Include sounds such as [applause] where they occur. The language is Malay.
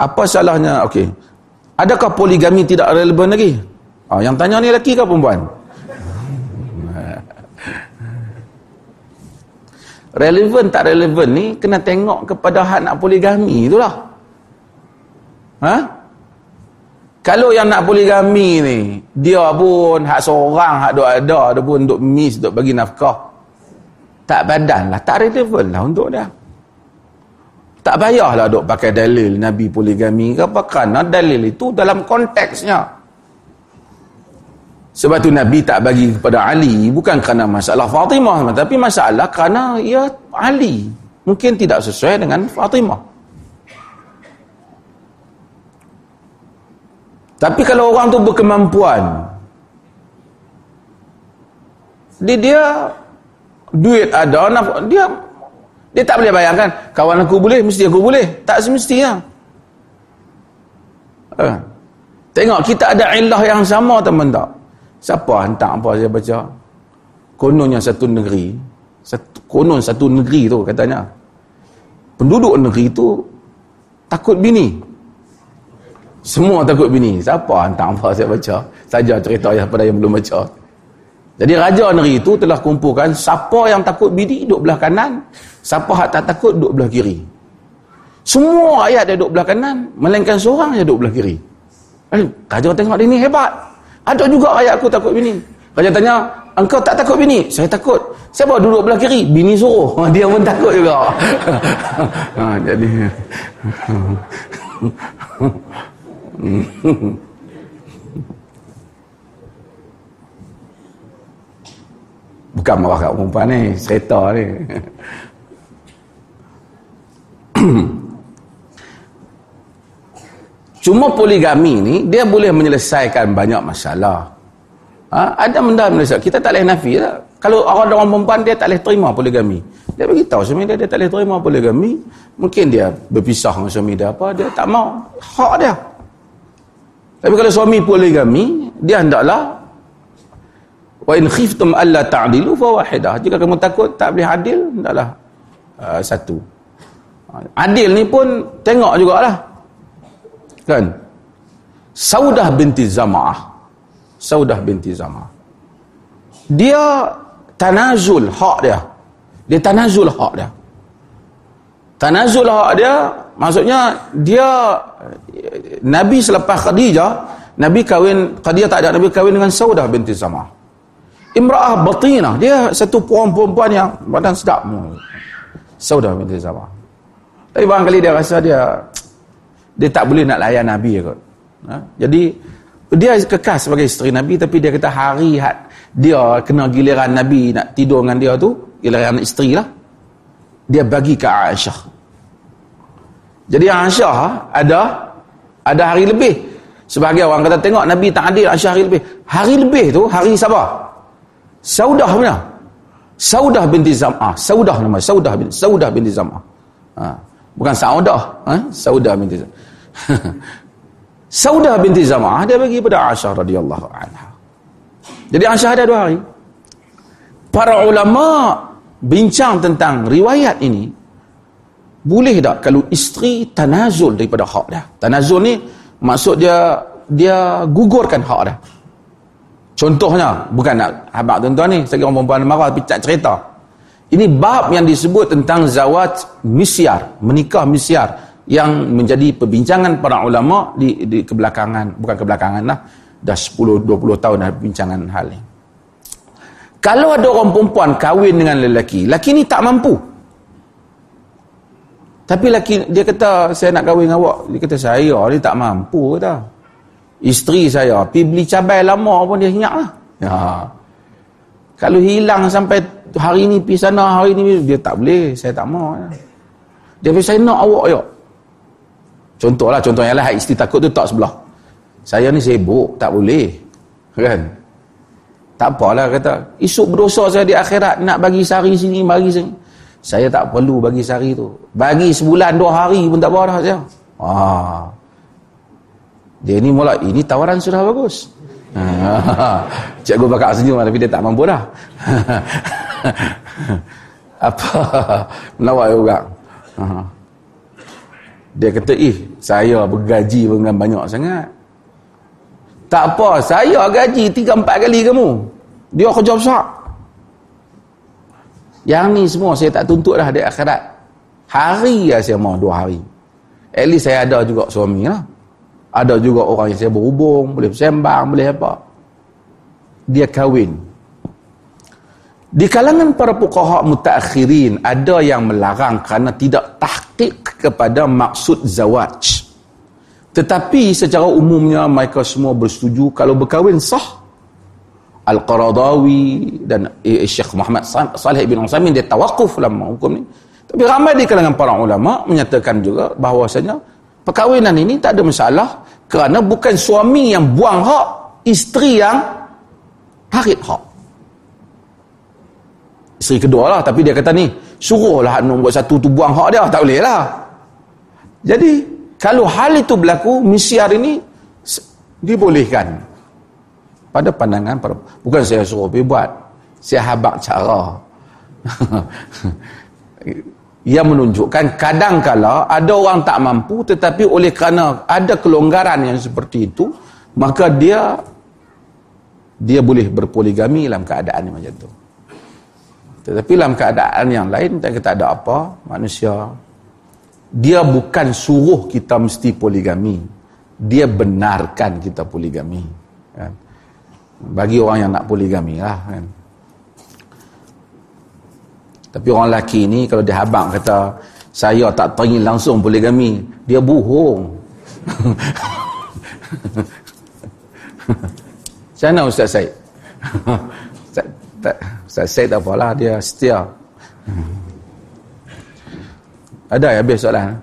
Apa salahnya? Okey. Adakah poligami tidak relevan lagi? Oh, yang tanya ni lelaki ke perempuan? [laughs] Relevan tak relevan ni kena tengok kepada hak nak poligami itulah. Ha? Kalau yang nak poligami ni, dia pun hak seorang, hak duk ada, dia pun duk miss, duk bagi nafkah. Tak badan lah, tak relevan lah untuk dia. Tak payahlah duk pakai dalil Nabi poligami ke apa, kerana dalil itu dalam konteksnya. Sebab tu Nabi tak bagi kepada Ali bukan kerana masalah Fatimah tapi masalah kerana ia Ali mungkin tidak sesuai dengan Fatimah. Tapi kalau orang tu berkemampuan dia, dia duit ada dia dia tak boleh bayangkan kawan aku boleh mesti aku boleh tak semestinya. Eh. Tengok kita ada ilah yang sama teman tak? Siapa hantar apa saya baca? Kononnya satu negeri. Satu, konon satu negeri tu katanya. Penduduk negeri tu takut bini. Semua takut bini. Siapa hantar apa saya baca? Saja cerita yang pada yang belum baca. Jadi raja negeri itu telah kumpulkan siapa yang takut bini duduk belah kanan, siapa yang tak takut duduk belah kiri. Semua ayat dia duduk belah kanan, melainkan seorang yang duduk belah kiri. Eh, raja tengok dia ni hebat. Ada juga ayat aku takut bini. Raja tanya, engkau tak takut bini? Saya takut. Siapa duduk belah kiri? Bini suruh. [laughs] Dia pun takut juga. [laughs] ha, jadi... [laughs] Bukan marah kat perempuan ni. Cerita ni. [coughs] Cuma poligami ni dia boleh menyelesaikan banyak masalah. Ha? Ada benda menyelesaikan. Kita tak boleh nafi tak? Kalau orang orang perempuan dia tak boleh terima poligami. Dia beritahu suami dia dia tak boleh terima poligami. Mungkin dia berpisah dengan suami dia apa dia tak mau. Hak dia. Tapi kalau suami poligami, dia hendaklah wa in khiftum alla ta'dilu fa wahidah. Jika kamu takut tak boleh adil, hendaklah uh, satu. Adil ni pun tengok jugalah. Kan? Saudah binti Zama'ah. Saudah binti Zama'ah. Dia tanazul hak dia. Dia tanazul hak dia. Tanazul hak dia maksudnya dia Nabi selepas Khadijah Nabi kahwin Khadijah tak ada Nabi kahwin dengan Saudah binti Zama'ah Imra'ah batinah. Dia satu perempuan yang badan sedap. Saudah binti Zama'ah tapi barangkali dia rasa dia dia tak boleh nak layan Nabi kot. Ha? Jadi dia kekal sebagai isteri Nabi tapi dia kata hari had dia kena giliran Nabi nak tidur dengan dia tu giliran isteri lah. Dia bagi ke Aisyah. Jadi Aisyah ada ada hari lebih. Sebagai orang kata tengok Nabi tak adil Aisyah hari lebih. Hari lebih tu hari siapa Saudah mana Saudah binti Zam'ah Saudah nama Saudah binti Saudah binti Zam'ah ha. bukan Saudah ha? Saudah binti Zam'ah [laughs] Saudah binti Zama'ah dia bagi pada Aisyah radhiyallahu anha. Jadi Aisyah ada dua hari. Para ulama bincang tentang riwayat ini boleh tak kalau isteri tanazul daripada hak dia. Tanazul ni maksud dia dia gugurkan hak dia. Contohnya bukan nak habaq tuan-tuan ni, saya orang perempuan marah tapi tak cerita. Ini bab yang disebut tentang zawat misyar, menikah misyar yang menjadi perbincangan para ulama di, di kebelakangan bukan kebelakangan lah dah 10 20 tahun dah perbincangan hal ini kalau ada orang perempuan kahwin dengan lelaki lelaki ni tak mampu. Tapi lelaki dia kata saya nak kahwin dengan awak. Dia kata saya ni tak mampu kata isteri saya pergi beli cabai lama pun dia ingat lah ya. kalau hilang sampai hari ni pergi sana hari ni dia tak boleh saya tak mau dia kata saya nak awak ya Contohlah, contoh yang lain, isteri takut tu tak sebelah. Saya ni sibuk, tak boleh. Kan? Tak apalah kata. Isuk berdosa saya di akhirat, nak bagi sari sini, bagi sini. Saya tak perlu bagi sari tu. Bagi sebulan, dua hari pun tak apa dah saya. Ah. Dia ni mula, ini tawaran sudah bagus. [laughs] Cikgu bakal senyum tapi dia tak mampu dah. [laughs] Apa? Melawak juga. dia kata ih saya bergaji dengan banyak sangat. Tak apa saya gaji tiga empat kali kamu. Dia kerja besar. Yang ni semua saya tak tuntut dah di akhirat. Hari lah saya mau dua hari. At least saya ada juga suami lah ada juga orang yang saya berhubung boleh bersembang boleh apa dia kahwin di kalangan para fuqaha mutaakhirin ada yang melarang kerana tidak tahqiq kepada maksud zawaj. Tetapi secara umumnya mereka semua bersetuju kalau berkahwin sah. Al-Qaradawi dan eh, Syekh Muhammad Salih bin Utsaimin dia tawakuf dalam hukum ni. Tapi ramai di kalangan para ulama menyatakan juga bahawasanya perkahwinan ini tak ada masalah kerana bukan suami yang buang hak, isteri yang harid hak. Isteri kedua lah tapi dia kata ni suruhlah nombor satu tu buang hak dia. Tak boleh lah. Jadi kalau hal itu berlaku misi hari ini dibolehkan. Pada pandangan bukan saya suruh pergi buat saya habak cara [laughs] ia menunjukkan kadang-kala ada orang tak mampu tetapi oleh kerana ada kelonggaran yang seperti itu maka dia dia boleh berpoligami dalam keadaan yang macam tu tetapi dalam keadaan yang lain kita tak ada apa manusia dia bukan suruh kita mesti poligami dia benarkan kita poligami kan? bagi orang yang nak poligami lah kan? Tapi orang lelaki ni kalau dia habang kata saya tak teringin langsung poligami dia bohong. [laughs] Mana [laughs] Ustaz tak, Ustaz tak apalah dia setia. Hmm. ada ya habis soalan